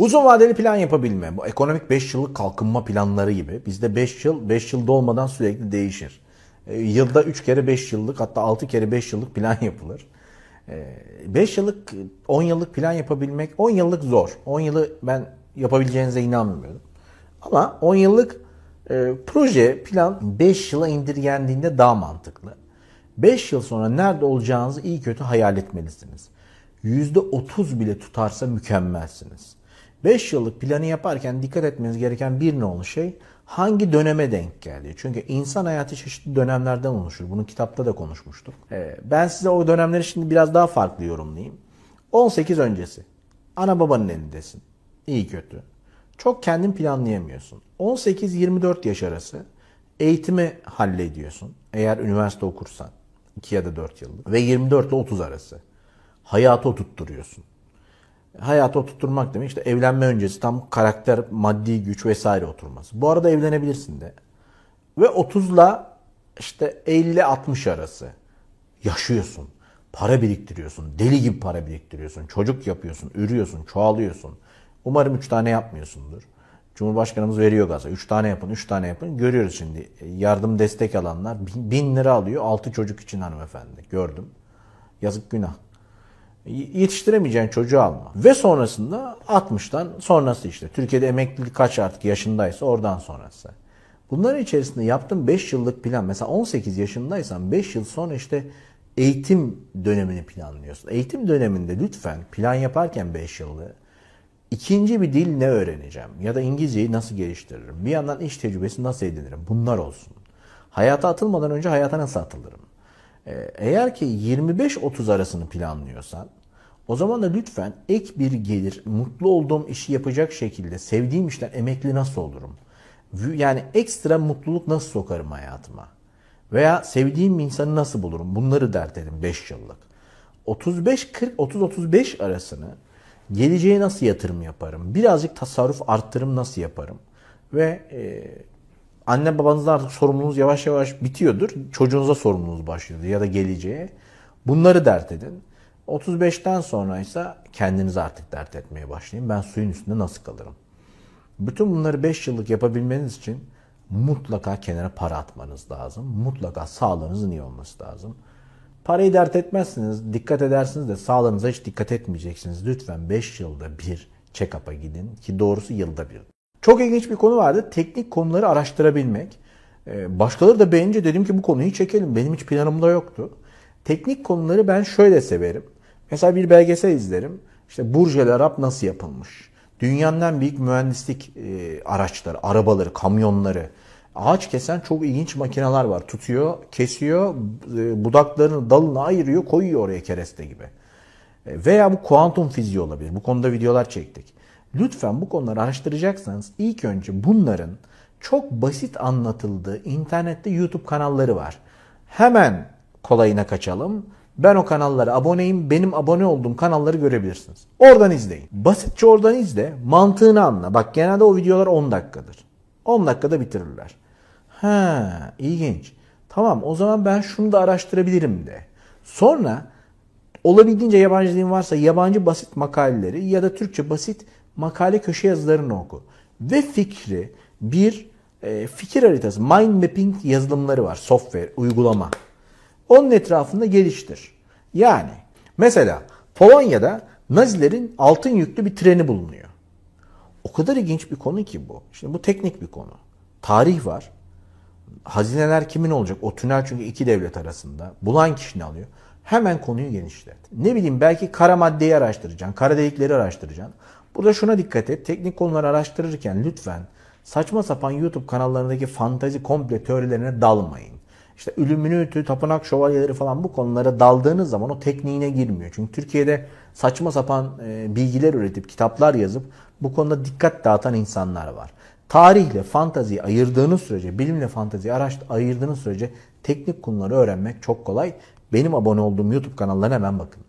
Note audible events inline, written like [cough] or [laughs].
Uzun vadeli plan yapabilme. Bu ekonomik 5 yıllık kalkınma planları gibi. Bizde 5 yıl 5 yıl dolmadan sürekli değişir. E, yılda 3 kere 5 yıllık hatta 6 kere 5 yıllık plan [laughs] yapılır. 5 e, yıllık 10 yıllık plan yapabilmek 10 yıllık zor. 10 yılı ben yapabileceğinize inanmıyorum. Ama 10 yıllık e, proje plan 5 yıla indirgendiğinde daha mantıklı. 5 yıl sonra nerede olacağınızı iyi kötü hayal etmelisiniz. %30 bile tutarsa mükemmelsiniz. 5 yıllık planı yaparken dikkat etmeniz gereken bir nolu şey hangi döneme denk geldi? Çünkü insan hayatı çeşitli dönemlerden oluşur. Bunu kitapta da konuşmuştuk. Ee, ben size o dönemleri şimdi biraz daha farklı yorumlayayım. 18 öncesi. Ana babanın elindesin. İyi kötü. Çok kendin planlayamıyorsun. 18-24 yaş arası eğitimi hallediyorsun. Eğer üniversite okursan. 2 ya da 4 yıllık. Ve 24 ile 30 arası. Hayatı oturtturuyorsun hayata oturtturmak demek işte evlenme öncesi tam karakter, maddi güç vesaire oturması. Bu arada evlenebilirsin de. Ve 30'la işte 50-60 arası yaşıyorsun. Para biriktiriyorsun. Deli gibi para biriktiriyorsun. Çocuk yapıyorsun, ürüyorsun, çoğalıyorsun. Umarım 3 tane yapmıyorsundur. Cumhurbaşkanımız veriyor gaza. 3 tane yapın, 3 tane yapın. Görüyoruz şimdi. Yardım destek alanlar 1000 lira alıyor. 6 çocuk için hanımefendi. Gördüm. Yazık günah yetiştiremeyeceğin çocuğu alma. Ve sonrasında 60'tan sonrası işte. Türkiye'de emeklilik kaç artık yaşındaysa oradan sonrası. Bunların içerisinde yaptığım 5 yıllık plan mesela 18 yaşındaysan 5 yıl sonra işte eğitim dönemini planlıyorsun. Eğitim döneminde lütfen plan yaparken 5 yıllık ikinci bir dil ne öğreneceğim ya da İngilizceyi nasıl geliştiririm? Bir yandan iş tecrübesi nasıl edinirim? Bunlar olsun. Hayata atılmadan önce hayata nasıl atılırım? Ee, eğer ki 25-30 arasını planlıyorsan o zaman da lütfen ek bir gelir, mutlu olduğum işi yapacak şekilde sevdiğim işten emekli nasıl olurum? Yani ekstra mutluluk nasıl sokarım hayatıma? Veya sevdiğim insanı nasıl bulurum? Bunları dert edin 5 yıllık. 35-40, 30-35 arasını geleceğe nasıl yatırım yaparım? Birazcık tasarruf arttırım nasıl yaparım? Ve e, anne babanızda artık sorumluluğunuz yavaş yavaş bitiyordur. Çocuğunuza sorumluluğunuz başlıyordur ya da geleceğe. Bunları dert edin. 35'ten sonra ise kendinizi artık dert etmeye başlayın. Ben suyun üstünde nasıl kalırım? Bütün bunları 5 yıllık yapabilmeniz için mutlaka kenara para atmanız lazım. Mutlaka sağlığınızın iyi olması lazım. Parayı dert etmezsiniz, dikkat edersiniz de sağlığınıza hiç dikkat etmeyeceksiniz. Lütfen 5 yılda bir check-up'a gidin ki doğrusu yılda bir. Çok ilginç bir konu vardı. Teknik konuları araştırabilmek. Ee, başkaları da beğenince dedim ki bu konuyu çekelim. Benim hiç planımda yoktu. Teknik konuları ben şöyle severim. Mesela bir belgesel izlerim. İşte Burj Al Arab nasıl yapılmış? Dünyanın en büyük mühendislik e, araçları, arabaları, kamyonları. Ağaç kesen çok ilginç makineler var. Tutuyor, kesiyor, e, budaklarını dalını ayırıyor, koyuyor oraya kereste gibi. E, veya bu kuantum fiziği olabilir. Bu konuda videolar çektik. Lütfen bu konuları araştıracaksanız ilk önce bunların çok basit anlatıldığı internette YouTube kanalları var. Hemen kolayına kaçalım. Ben o kanallara aboneyim. Benim abone olduğum kanalları görebilirsiniz. Oradan izleyin. Basitçe oradan izle. Mantığını anla. Bak genelde o videolar 10 dakikadır. 10 dakikada bitirirler. Ha, ilginç. Tamam o zaman ben şunu da araştırabilirim de. Sonra olabildiğince yabancı dilin varsa yabancı basit makaleleri ya da Türkçe basit makale köşe yazılarını oku. Ve fikri bir e, fikir haritası, mind mapping yazılımları var. Software, uygulama. Onun etrafında geliştir. Yani mesela Polonya'da Nazilerin altın yüklü bir treni bulunuyor. O kadar ilginç bir konu ki bu. Şimdi bu teknik bir konu. Tarih var. Hazineler kimin olacak? O tünel çünkü iki devlet arasında. Bulan kişi ne alıyor? Hemen konuyu genişlet. Ne bileyim belki kara maddeyi araştıracaksın, kara delikleri araştıracaksın. Burada şuna dikkat et. Teknik konuları araştırırken lütfen saçma sapan YouTube kanallarındaki fantazi komple teorilerine dalmayın. İşte Illuminati, tapınak şövalyeleri falan bu konulara daldığınız zaman o tekniğine girmiyor. Çünkü Türkiye'de saçma sapan e, bilgiler üretip kitaplar yazıp bu konuda dikkat dağıtan insanlar var. Tarihle fantaziyi ayırdığınız sürece, bilimle fantaziyi ayırdığınız sürece teknik konuları öğrenmek çok kolay. Benim abone olduğum YouTube kanallarına hemen bakın.